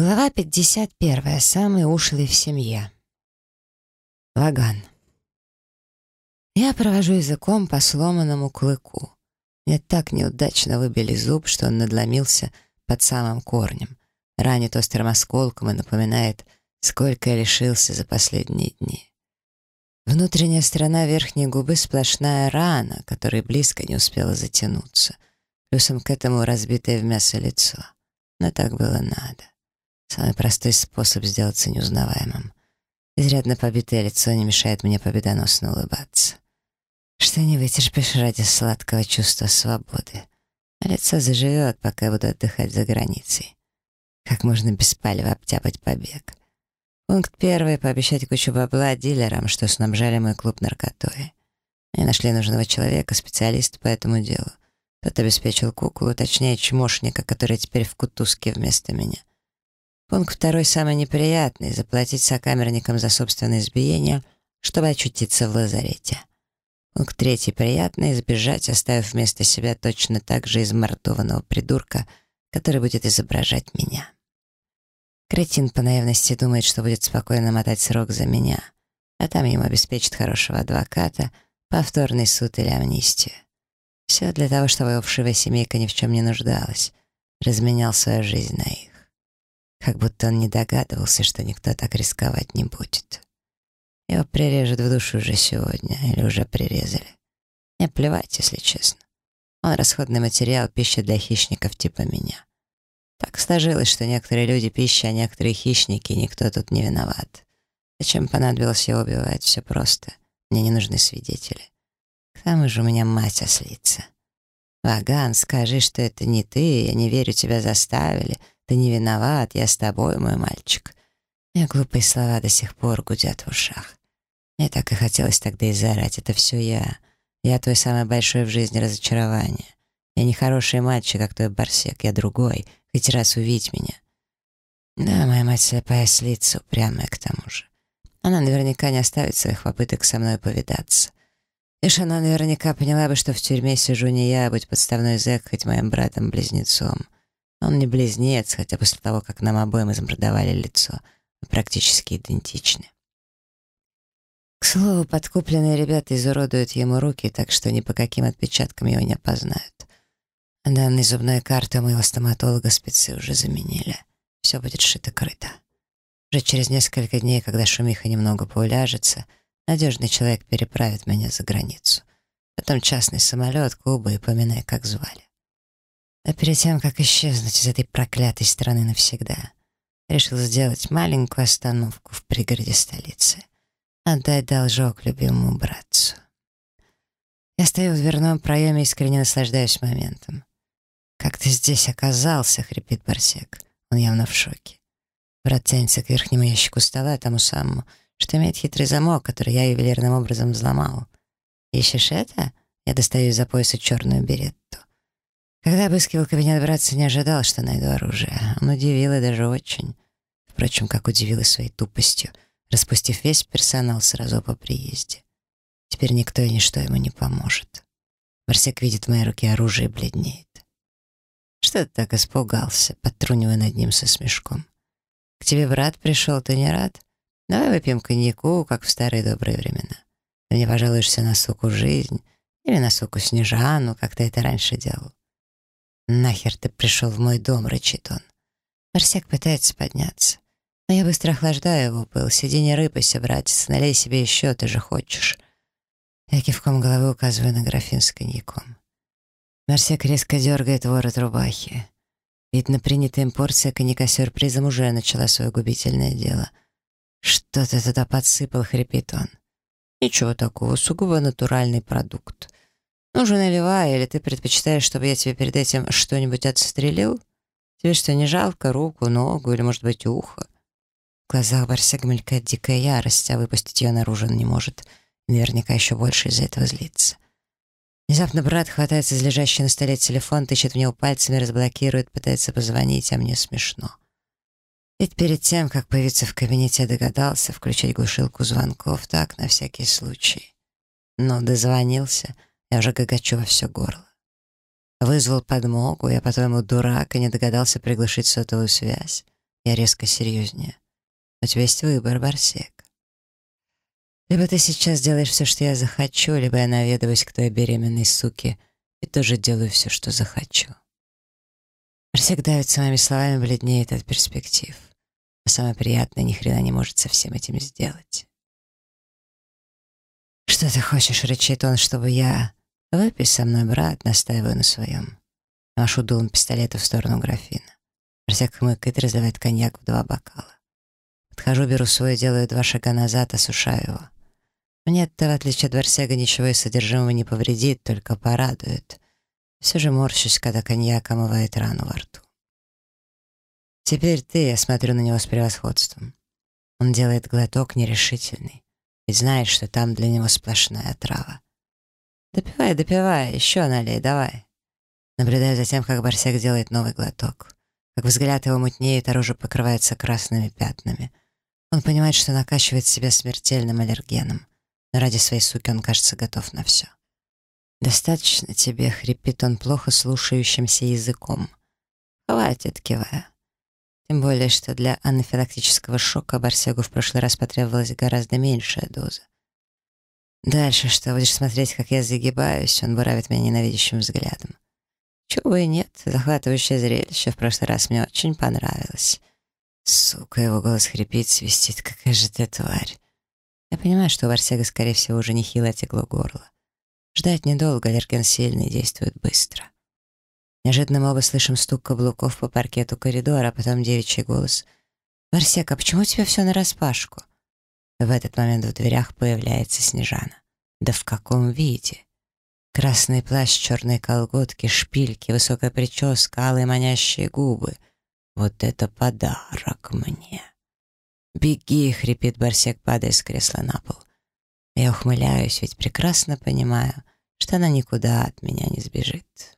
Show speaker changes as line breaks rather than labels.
Глава 51. Самый ушлый в семье. Лаган. Я провожу языком по сломанному клыку. Мне так неудачно выбили зуб, что он надломился под самым корнем, ранит острым осколком и напоминает, сколько я лишился за последние дни. Внутренняя сторона верхней губы сплошная рана, которая близко не успела затянуться. Плюсом к этому разбитое в мясо лицо. Но так было надо. Самый простой способ сделаться неузнаваемым. Изрядно побитое лицо не мешает мне победоносно улыбаться. Что не вытерпишь ради сладкого чувства свободы. А лицо заживет, пока я буду отдыхать за границей. Как можно беспалево обтяпать побег. Пункт первый — пообещать кучу бабла дилерам, что снабжали мой клуб наркотой. Они нашли нужного человека, специалиста по этому делу. Тот обеспечил куклу, точнее, чмошника, который теперь в кутузке вместо меня. Пункт второй самый неприятный — заплатить сокамерникам за собственное избиение, чтобы очутиться в лазарете. Пункт третий приятный — сбежать, оставив вместо себя точно так же измордованного придурка, который будет изображать меня. Кретин по наивности думает, что будет спокойно мотать срок за меня, а там ему обеспечат хорошего адвоката, повторный суд или амнистию. Все для того, чтобы его вшивая семейка ни в чем не нуждалась, разменял свою жизнь на их как будто он не догадывался, что никто так рисковать не будет. Его прирежут в душу уже сегодня, или уже прирезали. Мне плевать, если честно. Он расходный материал, пища для хищников типа меня. Так сложилось, что некоторые люди пища, а некоторые хищники, и никто тут не виноват. Зачем понадобилось его убивать? Все просто. Мне не нужны свидетели. К тому же у меня мать ослица. «Ваган, скажи, что это не ты, я не верю, тебя заставили. Ты не виноват, я с тобой, мой мальчик. Мне глупые слова до сих пор гудят в ушах. Мне так и хотелось тогда и заорать. Это все я. Я твой самый большой в жизни разочарование. Я не хороший мальчик, как твой барсек. Я другой. Хоть раз увидеть меня. Да, моя мать слепая слица, упрямая к тому же. Она наверняка не оставит своих попыток со мной повидаться. Лишь она наверняка поняла бы, что в тюрьме сижу не я, а будь подставной зэк, хоть моим братом-близнецом. Он не близнец, хотя после того, как нам обоим измордовали лицо, мы практически идентичны. К слову, подкупленные ребята изуродуют ему руки, так что ни по каким отпечаткам его не опознают. Данной зубной карты моего стоматолога спецы уже заменили. Все будет шито-крыто. Уже через несколько дней, когда шумиха немного поуляжется, надежный человек переправит меня за границу. Потом частный самолет, Куба и поминай, как звали. А перед тем, как исчезнуть из этой проклятой страны навсегда, решил сделать маленькую остановку в пригороде столицы. Отдать должок любимому братцу. Я стою в дверном проеме искренне наслаждаюсь моментом. «Как ты здесь оказался?» — хрипит Барсек. Он явно в шоке. Брат тянется к верхнему ящику стола, тому самому, что имеет хитрый замок, который я ювелирным образом взломал. «Ищешь это?» Я достаю из-за пояса черную беретту. Когда обыскивал кабинет братца, не ожидал, что найду оружие. Он удивил и даже очень. Впрочем, как удивил и своей тупостью, распустив весь персонал сразу по приезде. Теперь никто и ничто ему не поможет. Барсек видит в моей руке оружие и бледнеет. Что ты так испугался, подтрунивая над ним со смешком? К тебе брат пришел, ты не рад? Давай выпьем коньяку, как в старые добрые времена. Ты мне пожалуешься на суку жизнь или на суку Снежану, как ты это раньше делал. «Нахер ты пришел в мой дом?» — рычит он. Барсек пытается подняться. Но я быстро охлаждаю его пыл. Сиди не рыпайся, братец, налей себе еще, ты же хочешь. Я кивком головы указываю на графин с коньяком. Барсек резко дергает ворот рубахи. Видно, принятая им порция коньяка сюрпризом уже начала свое губительное дело. «Что ты туда подсыпал?» — хрипит он. «Ничего такого, сугубо натуральный продукт. Ну наливай, или ты предпочитаешь, чтобы я тебе перед этим что-нибудь отстрелил? Тебе что, не жалко руку, ногу или, может быть, ухо?» В глазах Барсега мелькает дикая ярость, а выпустить ее наружу он не может. наверняка еще больше из-за этого злится. Внезапно брат хватается за лежащий на столе телефон, тычет в него пальцами, разблокирует, пытается позвонить, а мне смешно. Ведь перед тем, как появиться в кабинете, я догадался включить глушилку звонков так, на всякий случай. Но дозвонился — я уже гагачу во все горло. Вызвал подмогу, я, по-твоему, дурак и не догадался приглушить сотовую связь. Я резко серьезнее. У тебя есть выбор, Барсек. Либо ты сейчас делаешь все, что я захочу, либо я наведываюсь к твоей беременной суке и тоже делаю все, что захочу. Барсек давит своими словами, бледнеет от перспектив. А самое приятное, ни хрена не может со всем этим сделать. «Что ты хочешь?» — рычит он, чтобы я... «Выпей со мной, брат», — настаиваю на своем. Машу дулом пистолета в сторону графина. Барсек хмыкает и разливает коньяк в два бокала. Подхожу, беру свой, делаю два шага назад, осушаю его. Мне это, в отличие от Барсега, ничего из содержимого не повредит, только порадует. Все же морщусь, когда коньяк омывает рану во рту. Теперь ты, я смотрю на него с превосходством. Он делает глоток нерешительный, ведь знает, что там для него сплошная трава. Допивай, допивай, еще налей, давай. Наблюдаю за тем, как Барсек делает новый глоток. Как взгляд его мутнеет, а рожа покрывается красными пятнами. Он понимает, что накачивает себя смертельным аллергеном но ради своей суки он, кажется, готов на все. «Достаточно тебе», — хрипит он плохо слушающимся языком. «Хватит», — кивая. Тем более, что для анафилактического шока Барсегу в прошлый раз потребовалась гораздо меньшая доза. «Дальше что, будешь смотреть, как я загибаюсь?» Он буравит меня ненавидящим взглядом. Чего и нет, захватывающее зрелище в прошлый раз мне очень понравилось. Сука, его голос хрипит, свистит, какая же ты тварь. Я понимаю, что у Варсега, скорее всего, уже нехило отекло горло. Ждать недолго, аллерген сильный, действует быстро. Неожиданно мы оба слышим стук каблуков по паркету коридора, а потом девичий голос. «Варсек, а почему у тебя все нараспашку?» В этот момент в дверях появляется Снежана. Да в каком виде? Красный плащ, черные колготки, шпильки, высокая прическа, алые манящие губы. Вот это подарок мне. «Беги!» — хрипит Барсек, падая с кресла на пол. Я ухмыляюсь, ведь прекрасно понимаю, что она никуда от меня не сбежит.